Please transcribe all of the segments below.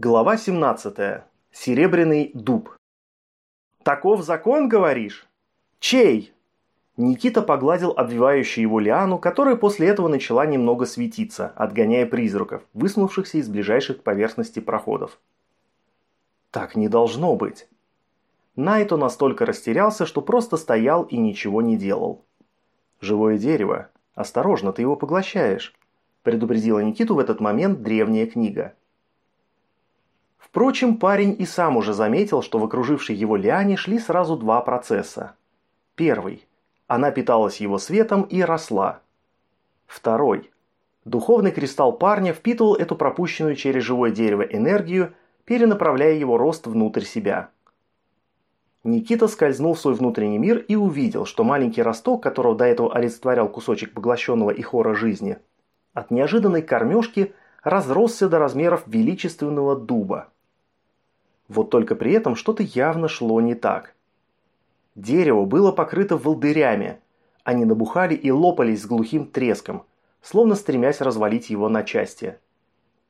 Глава 17. Серебряный дуб. «Таков закон, говоришь? Чей?» Никита погладил обвивающую его лиану, которая после этого начала немного светиться, отгоняя призраков, высунувшихся из ближайших к поверхности проходов. «Так не должно быть». Найто настолько растерялся, что просто стоял и ничего не делал. «Живое дерево. Осторожно, ты его поглощаешь», предупредила Никиту в этот момент древняя книга. Впрочем, парень и сам уже заметил, что в окружившей его лиане шли сразу два процесса. Первый. Она питалась его светом и росла. Второй. Духовный кристалл парня впитывал эту пропущенную через живое дерево энергию, перенаправляя его рост внутрь себя. Никита скользнул в свой внутренний мир и увидел, что маленький росток, которого до этого олицетворял кусочек поглощенного и хора жизни, от неожиданной кормежки разросся до размеров величественного дуба. Вот только при этом что-то явно шло не так. Дерево было покрыто волдырями. Они набухали и лопались с глухим треском, словно стремясь развалить его на части.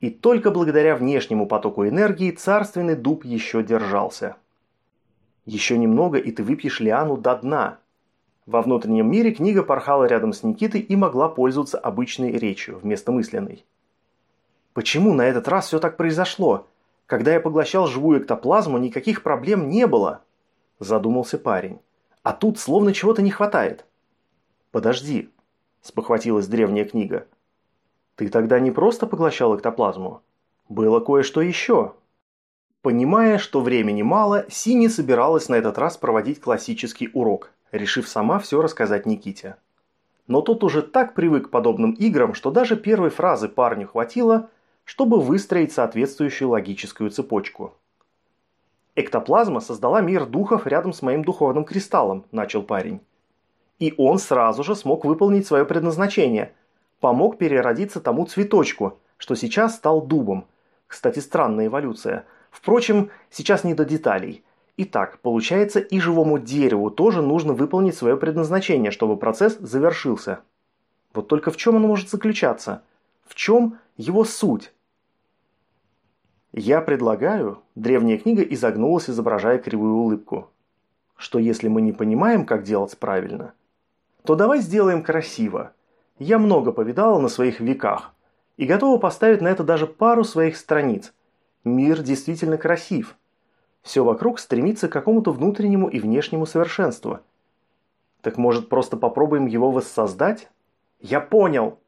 И только благодаря внешнему потоку энергии царственный дуб еще держался. Еще немного, и ты выпьешь лиану до дна. Во внутреннем мире книга порхала рядом с Никитой и могла пользоваться обычной речью вместо мысленной. Почему на этот раз все так произошло? Когда я поглощал живую эктоплазму, никаких проблем не было. Задумался парень. А тут словно чего-то не хватает. Подожди, спохватилась древняя книга. Ты тогда не просто поглощал эктоплазму. Было кое-что еще. Понимая, что времени мало, Сини собиралась на этот раз проводить классический урок, решив сама все рассказать Никите. Но тот уже так привык к подобным играм, что даже первой фразы парню хватило, чтобы выстроить соответствующую логическую цепочку. «Эктоплазма создала мир духов рядом с моим духовным кристаллом», – начал парень. И он сразу же смог выполнить свое предназначение. Помог переродиться тому цветочку, что сейчас стал дубом. Кстати, странная эволюция. Впрочем, сейчас не до деталей. Итак, получается, и живому дереву тоже нужно выполнить свое предназначение, чтобы процесс завершился. Вот только в чем он может заключаться? В чем его суть? Я предлагаю, древняя книга изогнулась, изображая кривую улыбку, что если мы не понимаем, как делать правильно, то давай сделаем красиво. Я много повидала на своих веках и готова поставить на это даже пару своих страниц. Мир действительно красив. Все вокруг стремится к какому-то внутреннему и внешнему совершенству. Так может просто попробуем его воссоздать? Я понял!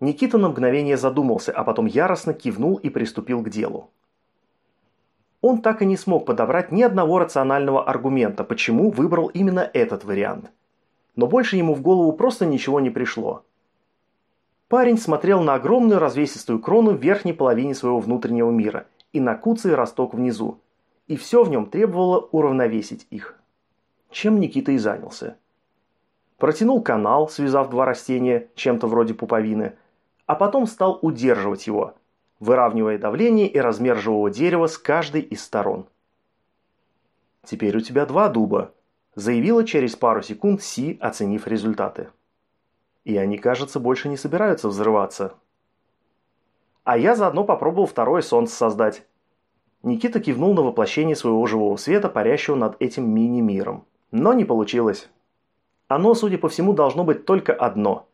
Никита на мгновение задумался, а потом яростно кивнул и приступил к делу. Он так и не смог подобрать ни одного рационального аргумента, почему выбрал именно этот вариант. Но больше ему в голову просто ничего не пришло. Парень смотрел на огромную развесистую крону в верхней половине своего внутреннего мира и на куцый росток внизу, и все в нем требовало уравновесить их. Чем Никита и занялся. Протянул канал, связав два растения, чем-то вроде пуповины – а потом стал удерживать его, выравнивая давление и размер живого дерева с каждой из сторон. «Теперь у тебя два дуба», – заявила через пару секунд Си, оценив результаты. «И они, кажется, больше не собираются взрываться». «А я заодно попробовал второе солнце создать». Никита кивнул на воплощение своего живого света, парящего над этим мини-миром. Но не получилось. Оно, судя по всему, должно быть только одно.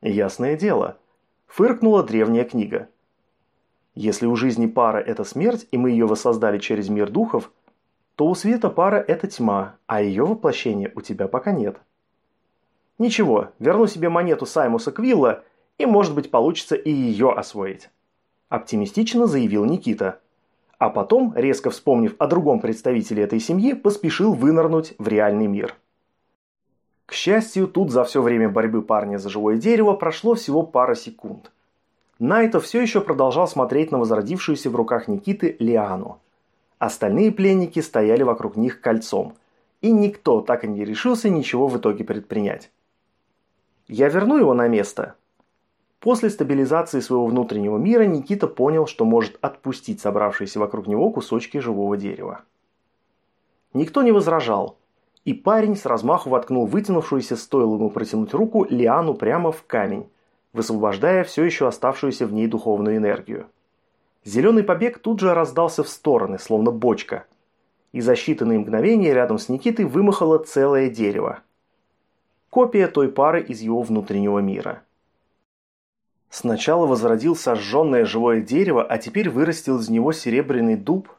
Ясное дело – Фыркнула древняя книга. Если у жизни пара – это смерть, и мы ее воссоздали через мир духов, то у света пара – это тьма, а ее воплощения у тебя пока нет. Ничего, верну себе монету Саймуса Квилла, и, может быть, получится и ее освоить. Оптимистично заявил Никита. А потом, резко вспомнив о другом представителе этой семьи, поспешил вынырнуть в реальный мир. К счастью, тут за все время борьбы парня за живое дерево прошло всего пара секунд. Найто все еще продолжал смотреть на возродившуюся в руках Никиты Лиану. Остальные пленники стояли вокруг них кольцом, и никто так и не решился ничего в итоге предпринять. «Я верну его на место», После стабилизации своего внутреннего мира Никита понял, что может отпустить собравшиеся вокруг него кусочки живого дерева. Никто не возражал, и парень с размаху воткнул вытянувшуюся, стоило ему протянуть руку, лиану прямо в камень, высвобождая все еще оставшуюся в ней духовную энергию. Зеленый побег тут же раздался в стороны, словно бочка. И за считанные мгновения рядом с Никитой вымахало целое дерево. Копия той пары из его внутреннего мира. Сначала возродил сожженное живое дерево, а теперь вырастил из него серебряный дуб.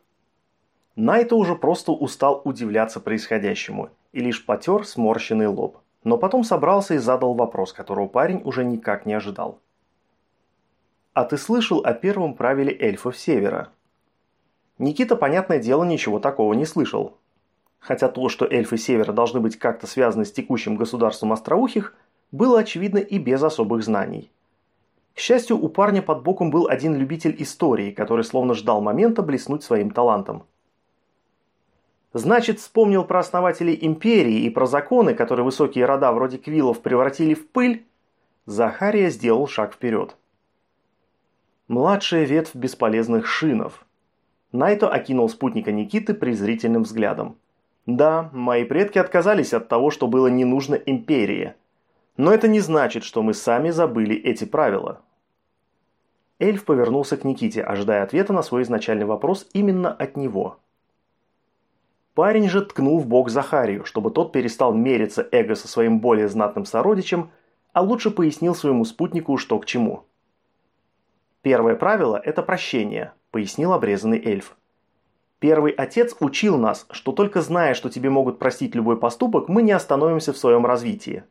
Найто уже просто устал удивляться происходящему и лишь потер сморщенный лоб. Но потом собрался и задал вопрос, которого парень уже никак не ожидал. «А ты слышал о первом правиле эльфов Севера?» Никита, понятное дело, ничего такого не слышал. Хотя то, что эльфы Севера должны быть как-то связаны с текущим государством остроухих, было очевидно и без особых знаний. К счастью, у парня под боком был один любитель истории, который словно ждал момента блеснуть своим талантом. Значит, вспомнил про основателей империи и про законы, которые высокие рода вроде Квиллов превратили в пыль? Захария сделал шаг вперед. Младшая ветвь бесполезных шинов. Найто окинул спутника Никиты презрительным взглядом. Да, мои предки отказались от того, что было не нужно империи. Но это не значит, что мы сами забыли эти правила. Эльф повернулся к Никите, ожидая ответа на свой изначальный вопрос именно от него. Парень же ткнул в бок Захарию, чтобы тот перестал мериться эго со своим более знатным сородичем, а лучше пояснил своему спутнику, что к чему. «Первое правило – это прощение», – пояснил обрезанный эльф. «Первый отец учил нас, что только зная, что тебе могут простить любой поступок, мы не остановимся в своем развитии.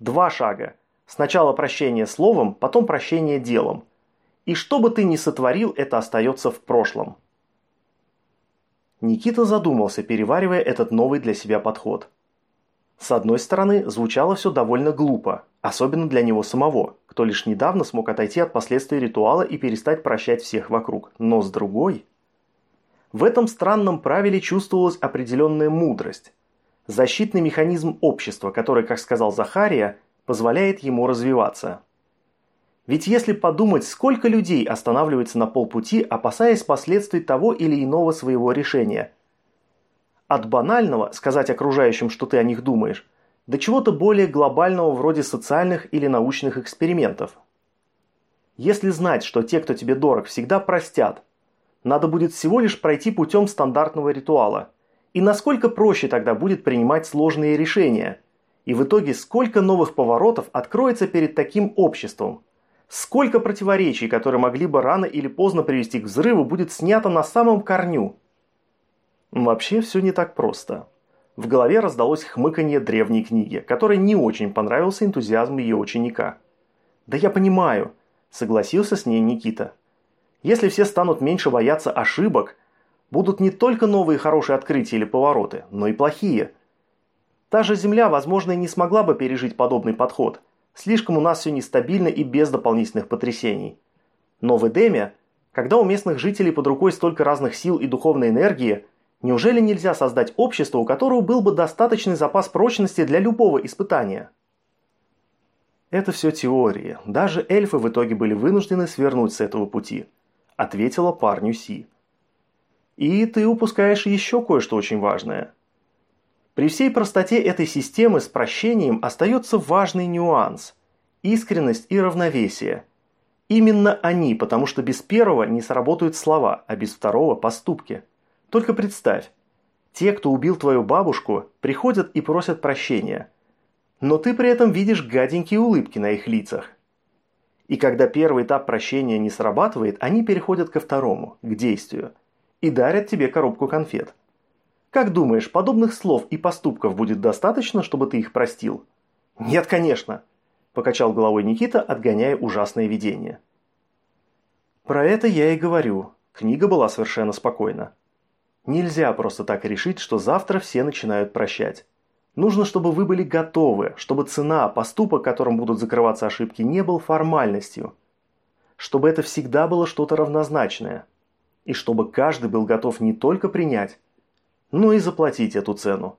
Два шага. Сначала прощение словом, потом прощение делом. И что бы ты ни сотворил, это остается в прошлом». Никита задумался, переваривая этот новый для себя подход. С одной стороны, звучало все довольно глупо, особенно для него самого, кто лишь недавно смог отойти от последствий ритуала и перестать прощать всех вокруг. Но с другой... В этом странном правиле чувствовалась определенная мудрость. Защитный механизм общества, который, как сказал Захария, позволяет ему развиваться. Ведь если подумать, сколько людей останавливается на полпути, опасаясь последствий того или иного своего решения. От банального сказать окружающим, что ты о них думаешь, до чего-то более глобального вроде социальных или научных экспериментов. Если знать, что те, кто тебе дорог, всегда простят, надо будет всего лишь пройти путем стандартного ритуала. И насколько проще тогда будет принимать сложные решения. И в итоге сколько новых поворотов откроется перед таким обществом – Сколько противоречий, которые могли бы рано или поздно привести к взрыву, будет снято на самом корню? Вообще все не так просто. В голове раздалось хмыканье древней книги, которой не очень понравился энтузиазм ее ученика. «Да я понимаю», – согласился с ней Никита. «Если все станут меньше бояться ошибок, будут не только новые хорошие открытия или повороты, но и плохие. Та же Земля, возможно, и не смогла бы пережить подобный подход – Слишком у нас все нестабильно и без дополнительных потрясений. Но в Эдеме, когда у местных жителей под рукой столько разных сил и духовной энергии, неужели нельзя создать общество, у которого был бы достаточный запас прочности для любого испытания? Это все теории. Даже эльфы в итоге были вынуждены свернуть с этого пути, ответила парню Си. И ты упускаешь еще кое-что очень важное – при всей простоте этой системы с прощением остается важный нюанс – искренность и равновесие. Именно они, потому что без первого не сработают слова, а без второго – поступки. Только представь, те, кто убил твою бабушку, приходят и просят прощения. Но ты при этом видишь гаденькие улыбки на их лицах. И когда первый этап прощения не срабатывает, они переходят ко второму, к действию, и дарят тебе коробку конфет – как думаешь, подобных слов и поступков будет достаточно, чтобы ты их простил? Нет, конечно, покачал головой Никита, отгоняя ужасное видение. Про это я и говорю. Книга была совершенно спокойна. Нельзя просто так решить, что завтра все начинают прощать. Нужно, чтобы вы были готовы, чтобы цена, поступок, которым будут закрываться ошибки, не был формальностью. Чтобы это всегда было что-то равнозначное. И чтобы каждый был готов не только принять, ну и заплатить эту цену.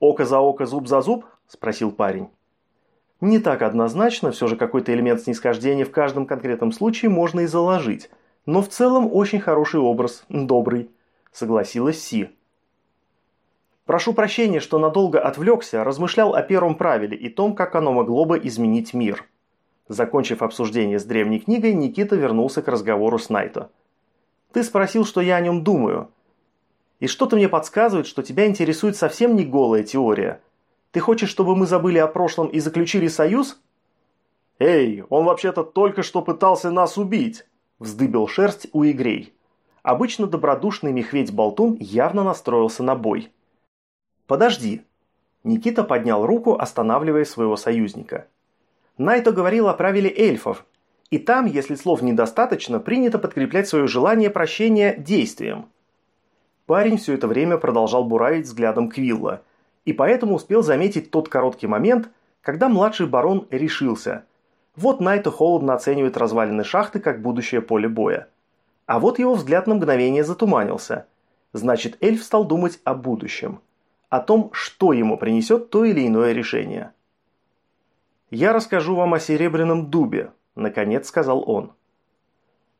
«Око за око, зуб за зуб?» – спросил парень. Не так однозначно, все же какой-то элемент снисхождения в каждом конкретном случае можно и заложить, но в целом очень хороший образ, добрый, согласилась Си. Прошу прощения, что надолго отвлекся, размышлял о первом правиле и том, как оно могло бы изменить мир. Закончив обсуждение с древней книгой, Никита вернулся к разговору с Найто. Ты спросил, что я о нем думаю. И что-то мне подсказывает, что тебя интересует совсем не голая теория. Ты хочешь, чтобы мы забыли о прошлом и заключили союз? Эй, он вообще-то только что пытался нас убить, вздыбил шерсть у игрей. Обычно добродушный мехведь-болтун явно настроился на бой. Подожди. Никита поднял руку, останавливая своего союзника. Найто говорил о правиле эльфов, и там, если слов недостаточно, принято подкреплять свое желание прощения действием. Парень все это время продолжал буравить взглядом Квилла, и поэтому успел заметить тот короткий момент, когда младший барон решился. Вот Найто холодно оценивает развалины шахты как будущее поле боя. А вот его взгляд на мгновение затуманился. Значит, эльф стал думать о будущем. О том, что ему принесет то или иное решение. «Я расскажу вам о серебряном дубе», – наконец сказал он.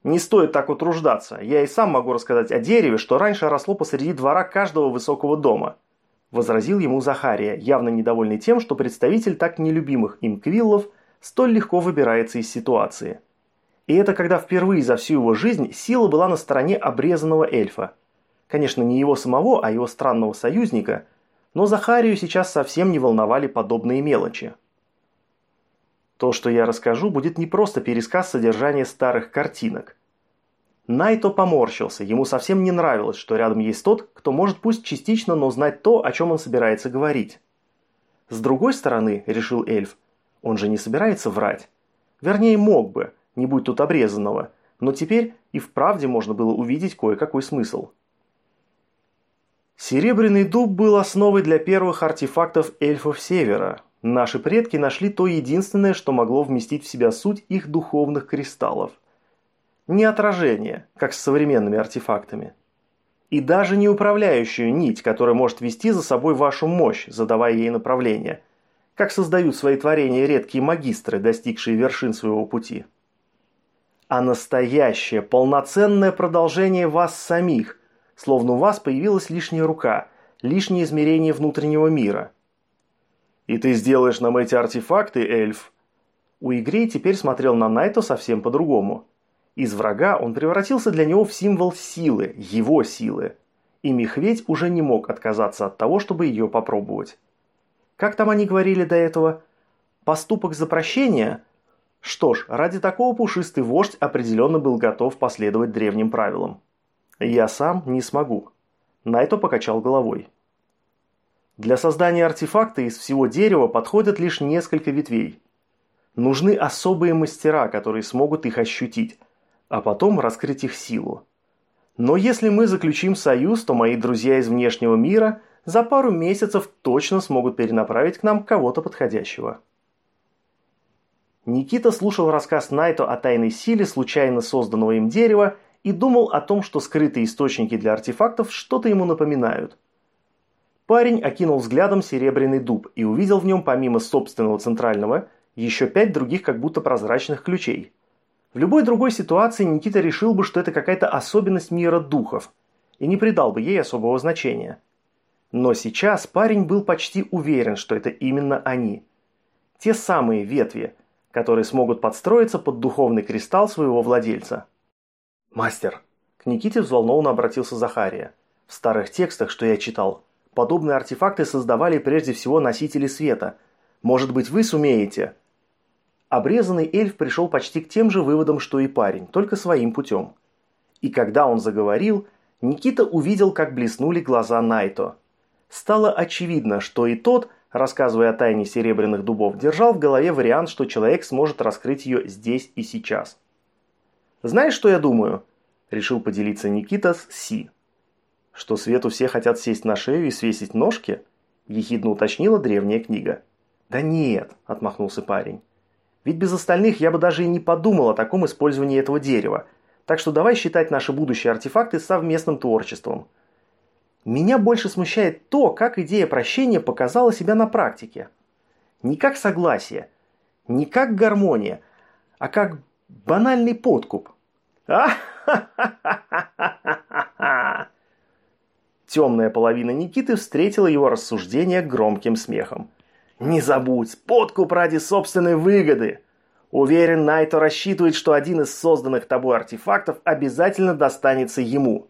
«Не стоит так утруждаться. Я и сам могу рассказать о дереве, что раньше росло посреди двора каждого высокого дома», – возразил ему Захария, явно недовольный тем, что представитель так нелюбимых им квиллов столь легко выбирается из ситуации. И это когда впервые за всю его жизнь сила была на стороне обрезанного эльфа. Конечно, не его самого, а его странного союзника, но Захарию сейчас совсем не волновали подобные мелочи. То, что я расскажу, будет не просто пересказ содержания старых картинок. Найто поморщился, ему совсем не нравилось, что рядом есть тот, кто может пусть частично, но знать то, о чем он собирается говорить. С другой стороны, решил эльф, он же не собирается врать. Вернее, мог бы, не будь тут обрезанного, но теперь и вправде можно было увидеть кое-какой смысл. Серебряный дуб был основой для первых артефактов эльфов Севера, Наши предки нашли то единственное, что могло вместить в себя суть их духовных кристаллов. Не отражение, как с современными артефактами. И даже не управляющую нить, которая может вести за собой вашу мощь, задавая ей направление, как создают свои творения редкие магистры, достигшие вершин своего пути. А настоящее, полноценное продолжение вас самих, словно у вас появилась лишняя рука, лишнее измерение внутреннего мира – «И ты сделаешь нам эти артефакты, эльф?» Уигрей теперь смотрел на Найто совсем по-другому. Из врага он превратился для него в символ силы, его силы. И Мехведь уже не мог отказаться от того, чтобы ее попробовать. Как там они говорили до этого? Поступок за прощение? Что ж, ради такого пушистый вождь определенно был готов последовать древним правилам. Я сам не смогу. Найто покачал головой. Для создания артефакта из всего дерева подходят лишь несколько ветвей. Нужны особые мастера, которые смогут их ощутить, а потом раскрыть их силу. Но если мы заключим союз, то мои друзья из внешнего мира за пару месяцев точно смогут перенаправить к нам кого-то подходящего. Никита слушал рассказ Найто о тайной силе случайно созданного им дерева и думал о том, что скрытые источники для артефактов что-то ему напоминают – Парень окинул взглядом серебряный дуб и увидел в нем помимо собственного центрального еще пять других как будто прозрачных ключей. В любой другой ситуации Никита решил бы, что это какая-то особенность мира духов, и не придал бы ей особого значения. Но сейчас парень был почти уверен, что это именно они. Те самые ветви, которые смогут подстроиться под духовный кристалл своего владельца. «Мастер!» – к Никите взволнованно обратился Захария. «В старых текстах, что я читал, Подобные артефакты создавали прежде всего носители света. Может быть, вы сумеете?» Обрезанный эльф пришел почти к тем же выводам, что и парень, только своим путем. И когда он заговорил, Никита увидел, как блеснули глаза Найто. Стало очевидно, что и тот, рассказывая о тайне серебряных дубов, держал в голове вариант, что человек сможет раскрыть ее здесь и сейчас. «Знаешь, что я думаю?» – решил поделиться Никита с Си. «Что Свету все хотят сесть на шею и свесить ножки?» – ехидно уточнила древняя книга. «Да нет», – отмахнулся парень. «Ведь без остальных я бы даже и не подумал о таком использовании этого дерева, так что давай считать наши будущие артефакты совместным творчеством». Меня больше смущает то, как идея прощения показала себя на практике. Не как согласие, не как гармония, а как банальный подкуп. а ха ха ха ха Темная половина Никиты встретила его рассуждение громким смехом. «Не забудь, подкуп ради собственной выгоды!» Уверен, Найто рассчитывает, что один из созданных тобой артефактов обязательно достанется ему.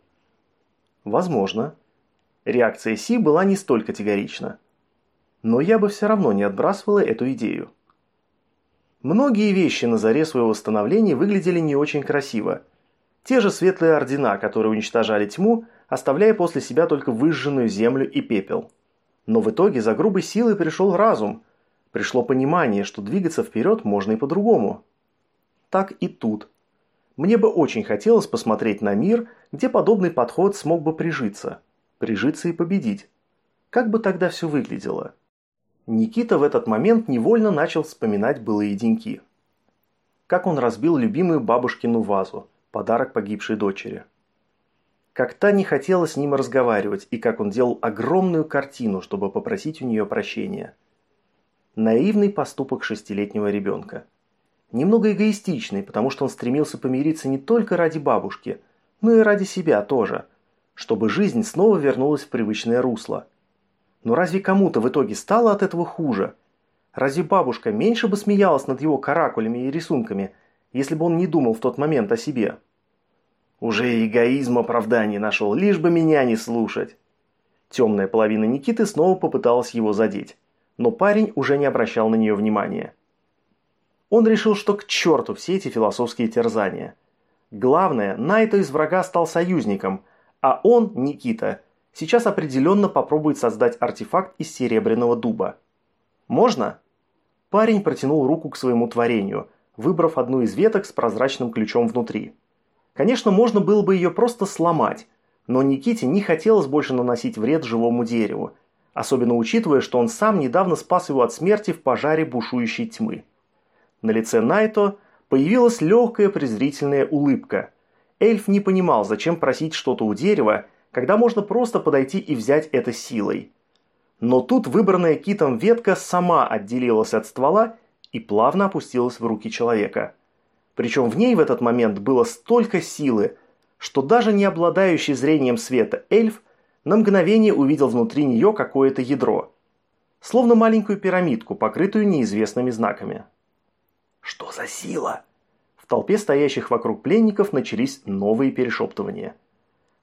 Возможно. Реакция Си была не столь категорична. Но я бы все равно не отбрасывала эту идею. Многие вещи на заре своего становления выглядели не очень красиво. Те же светлые ордена, которые уничтожали тьму, оставляя после себя только выжженную землю и пепел. Но в итоге за грубой силой пришел разум, пришло понимание, что двигаться вперед можно и по-другому. Так и тут. Мне бы очень хотелось посмотреть на мир, где подобный подход смог бы прижиться. Прижиться и победить. Как бы тогда все выглядело? Никита в этот момент невольно начал вспоминать былые деньки. Как он разбил любимую бабушкину вазу, подарок погибшей дочери. Как та не хотела с ним разговаривать, и как он делал огромную картину, чтобы попросить у нее прощения. Наивный поступок шестилетнего ребенка. Немного эгоистичный, потому что он стремился помириться не только ради бабушки, но и ради себя тоже, чтобы жизнь снова вернулась в привычное русло – но разве кому-то в итоге стало от этого хуже? Разве бабушка меньше бы смеялась над его каракулями и рисунками, если бы он не думал в тот момент о себе? Уже эгоизм оправданий нашел, лишь бы меня не слушать. Темная половина Никиты снова попыталась его задеть, но парень уже не обращал на нее внимания. Он решил, что к черту все эти философские терзания. Главное, Найто из врага стал союзником, а он, Никита, сейчас определенно попробует создать артефакт из серебряного дуба. Можно? Парень протянул руку к своему творению, выбрав одну из веток с прозрачным ключом внутри. Конечно, можно было бы ее просто сломать, но Никите не хотелось больше наносить вред живому дереву, особенно учитывая, что он сам недавно спас его от смерти в пожаре бушующей тьмы. На лице Найто появилась легкая презрительная улыбка. Эльф не понимал, зачем просить что-то у дерева, когда можно просто подойти и взять это силой. Но тут выбранная китом ветка сама отделилась от ствола и плавно опустилась в руки человека. Причем в ней в этот момент было столько силы, что даже не обладающий зрением света эльф на мгновение увидел внутри нее какое-то ядро. Словно маленькую пирамидку, покрытую неизвестными знаками. «Что за сила?» В толпе стоящих вокруг пленников начались новые перешептывания.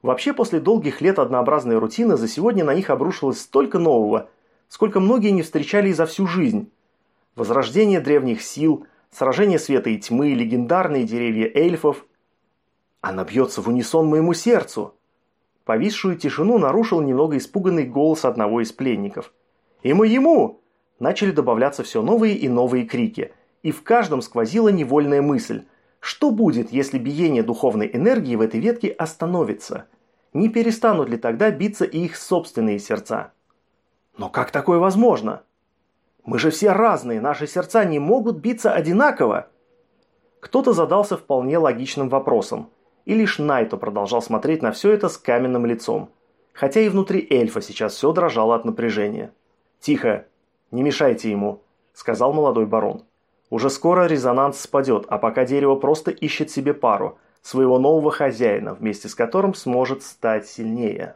Вообще, после долгих лет однообразной рутины за сегодня на них обрушилось столько нового, сколько многие не встречали и за всю жизнь. Возрождение древних сил, сражение света и тьмы, легендарные деревья эльфов. Она бьется в унисон моему сердцу. Повисшую тишину нарушил немного испуганный голос одного из пленников. «И моему!» Начали добавляться все новые и новые крики, и в каждом сквозила невольная мысль – что будет, если биение духовной энергии в этой ветке остановится? Не перестанут ли тогда биться и их собственные сердца? Но как такое возможно? Мы же все разные, наши сердца не могут биться одинаково. Кто-то задался вполне логичным вопросом, и лишь Найто продолжал смотреть на все это с каменным лицом. Хотя и внутри эльфа сейчас все дрожало от напряжения. «Тихо, не мешайте ему», – сказал молодой барон. Уже скоро резонанс спадет, а пока дерево просто ищет себе пару, своего нового хозяина, вместе с которым сможет стать сильнее.